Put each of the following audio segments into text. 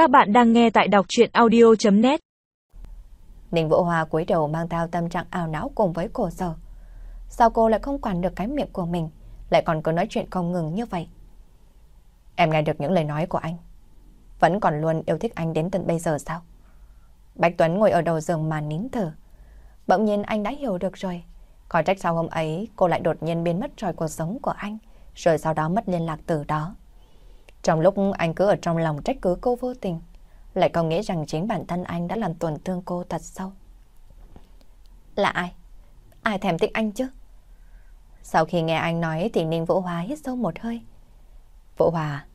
Các bạn đang nghe tại đọc chuyện audio.net Ninh Vũ Hoa cúi đầu mang theo tâm trạng ảo não cùng với cổ sở. Sao cô lại không quản được cái miệng của mình, lại còn cứ nói chuyện không ngừng như vậy? Em nghe được những lời nói của anh. Vẫn còn luôn yêu thích anh đến tận bây giờ sao? Bạch Tuấn ngồi ở đầu giường mà nín thở. Bỗng nhiên anh đã hiểu được rồi. Khỏi trách sau hôm ấy cô lại đột nhiên biến mất khỏi cuộc sống của anh, rồi sau đó mất liên lạc từ đó. Trong lúc anh cứ ở trong lòng trách cứ cô vô tình, lại còn nghĩ rằng chính bản thân anh đã làm tổn thương cô thật sâu. Là ai? Ai thèm thích anh chứ? Sau khi nghe anh nói thì Ninh Vũ Hòa hít sâu một hơi. Vũ Hòa.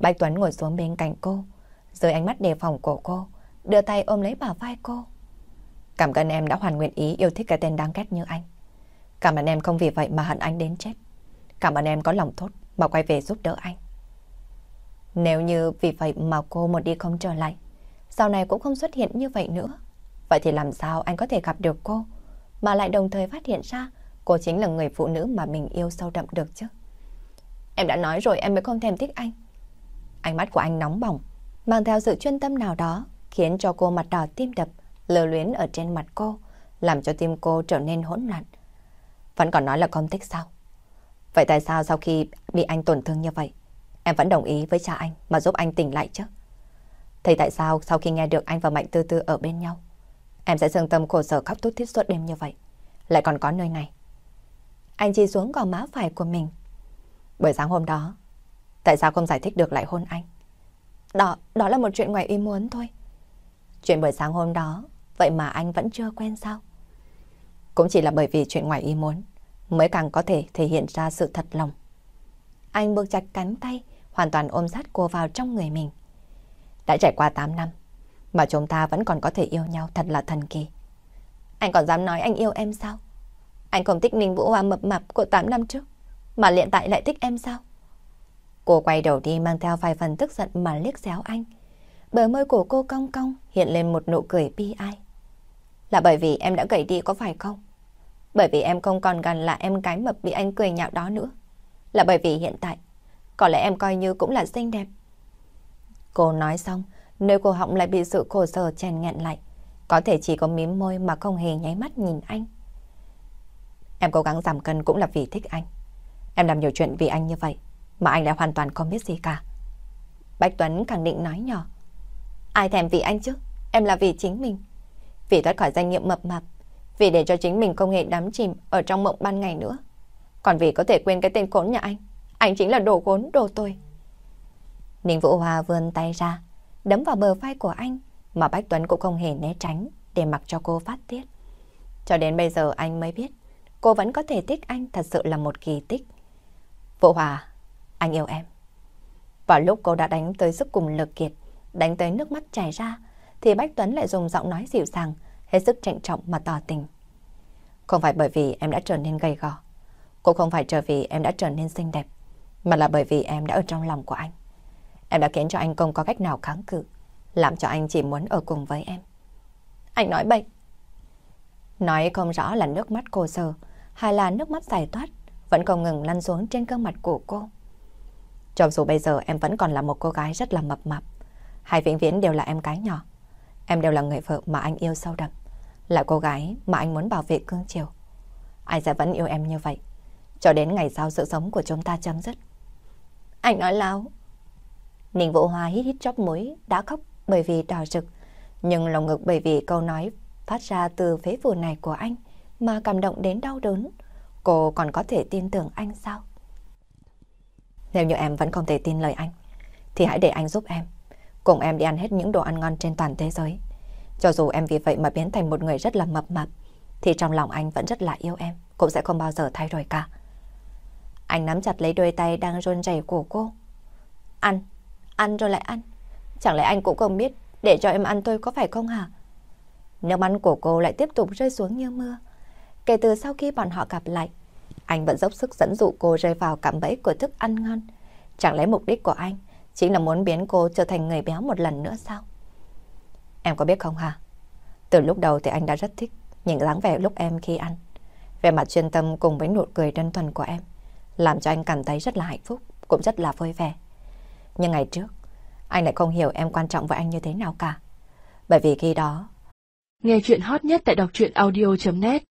Bạch Tuấn ngồi xuống bên cạnh cô, dưới ánh mắt đề phòng của cô, đưa tay ôm lấy bả vai cô. Cảm ơn em đã hoàn nguyện ý yêu thích cái tên đáng ghét như anh. Cảm ơn em không vì vậy mà hận anh đến chết. Cảm ơn em có lòng tốt mà quay về giúp đỡ anh. Nếu như vì vậy mà cô một đi không trở lại, sau này cũng không xuất hiện như vậy nữa. Vậy thì làm sao anh có thể gặp được cô, mà lại đồng thời phát hiện ra cô chính là người phụ nữ mà mình yêu sâu đậm được chứ? Em đã nói rồi em mới không thèm thích anh. Ánh mắt của anh nóng bỏng, mang theo sự chuyên tâm nào đó, khiến cho cô mặt đỏ tim đập, lờ luyến ở trên mặt cô, làm cho tim cô trở nên hỗn loạn. Vẫn còn nói là không thích sao? Vậy tại sao sau khi bị anh tổn thương như vậy, Em vẫn đồng ý với cha anh mà giúp anh tỉnh lại chứ. Thì tại sao sau khi nghe được anh và Mạnh Tư Tư ở bên nhau, em sẽ dâng tâm khổ sở khóc thút thít suốt đêm như vậy, lại còn có nơi này. Anh chỉ xuống gò má phải của mình. Buổi sáng hôm đó, tại sao không giải thích được lại hôn anh? Đó, đó là một chuyện ngoài ý muốn thôi. Chuyện buổi sáng hôm đó, vậy mà anh vẫn chưa quen sao? Cũng chỉ là bởi vì chuyện ngoài ý muốn, mới càng có thể thể hiện ra sự thật lòng. Anh buộc chặt cánh tay, hoàn toàn ôm sát cô vào trong người mình. Đã trải qua 8 năm, mà chúng ta vẫn còn có thể yêu nhau thật là thần kỳ. Anh còn dám nói anh yêu em sao? Anh không thích Ninh Vũ Hoa mập mập của 8 năm trước, mà hiện tại lại thích em sao? Cô quay đầu đi mang theo vài phần tức giận mà liếc xéo anh. Bờ môi của cô cong cong hiện lên một nụ cười bi ai. Là bởi vì em đã gầy đi có phải không? Bởi vì em không còn gần là em cái mập bị anh cười nhạo đó nữa. Là bởi vì hiện tại có lẽ em coi như cũng là xinh đẹp. Cô nói xong, nơi cô họng lại bị sự khổ sở chèn nghẹn lại. Có thể chỉ có mím môi mà không hề nháy mắt nhìn anh. Em cố gắng giảm cân cũng là vì thích anh. Em làm nhiều chuyện vì anh như vậy, mà anh lại hoàn toàn không biết gì cả. Bạch Tuấn khẳng định nói nhỏ. Ai thèm vì anh chứ? Em là vì chính mình. Vì thoát khỏi danh nhiệm mập mạp. Vì để cho chính mình không hề đắm chìm ở trong mộng ban ngày nữa. Còn vì có thể quên cái tên khốn nhà anh. Anh chính là đồ khốn, đồ tôi. Ninh Vũ Hoa vươn tay ra, đấm vào bờ vai của anh, mà Bách Tuấn cũng không hề né tránh để mặc cho cô phát tiết. Cho đến bây giờ anh mới biết, cô vẫn có thể thích anh thật sự là một kỳ tích. Vũ Hòa, anh yêu em. Vào lúc cô đã đánh tới sức cùng lực kiệt, đánh tới nước mắt chảy ra, thì Bách Tuấn lại dùng giọng nói dịu dàng, hết sức trịnh trọng mà tỏ tình. Không phải bởi vì em đã trở nên gầy gò, cũng không phải trở vì em đã trở nên xinh đẹp, mà là bởi vì em đã ở trong lòng của anh. Em đã khiến cho anh không có cách nào kháng cự, làm cho anh chỉ muốn ở cùng với em. Anh nói bậy. Nói không rõ là nước mắt cô sờ hay là nước mắt giải thoát vẫn không ngừng lăn xuống trên gương mặt của cô. Cho dù bây giờ em vẫn còn là một cô gái rất là mập mập, hai vĩnh viễn đều là em cái nhỏ. Em đều là người vợ mà anh yêu sâu đậm, là cô gái mà anh muốn bảo vệ cương chiều. Anh sẽ vẫn yêu em như vậy, cho đến ngày sau sự sống của chúng ta chấm dứt. Anh nói láo. Ninh Vũ Hoa hít hít chóp mũi, đã khóc bởi vì đỏ rực, nhưng lòng ngực bởi vì câu nói phát ra từ phế phủ này của anh mà cảm động đến đau đớn. Cô còn có thể tin tưởng anh sao? Nếu như em vẫn không thể tin lời anh, thì hãy để anh giúp em. Cùng em đi ăn hết những đồ ăn ngon trên toàn thế giới. Cho dù em vì vậy mà biến thành một người rất là mập mập, thì trong lòng anh vẫn rất là yêu em, cũng sẽ không bao giờ thay đổi cả. Anh nắm chặt lấy đôi tay đang run rẩy của cô. Ăn, ăn rồi lại ăn. Chẳng lẽ anh cũng không biết để cho em ăn tôi có phải không hả? Nước mắt của cô lại tiếp tục rơi xuống như mưa. Kể từ sau khi bọn họ gặp lại, anh vẫn dốc sức dẫn dụ cô rơi vào cạm bẫy của thức ăn ngon. Chẳng lẽ mục đích của anh chính là muốn biến cô trở thành người béo một lần nữa sao? Em có biết không hả? Từ lúc đầu thì anh đã rất thích những dáng vẻ lúc em khi ăn. Về mặt chuyên tâm cùng với nụ cười đơn thuần của em làm cho anh cảm thấy rất là hạnh phúc, cũng rất là vui vẻ. Nhưng ngày trước, anh lại không hiểu em quan trọng với anh như thế nào cả. Bởi vì khi đó... Nghe chuyện hot nhất tại đọc truyện audio.net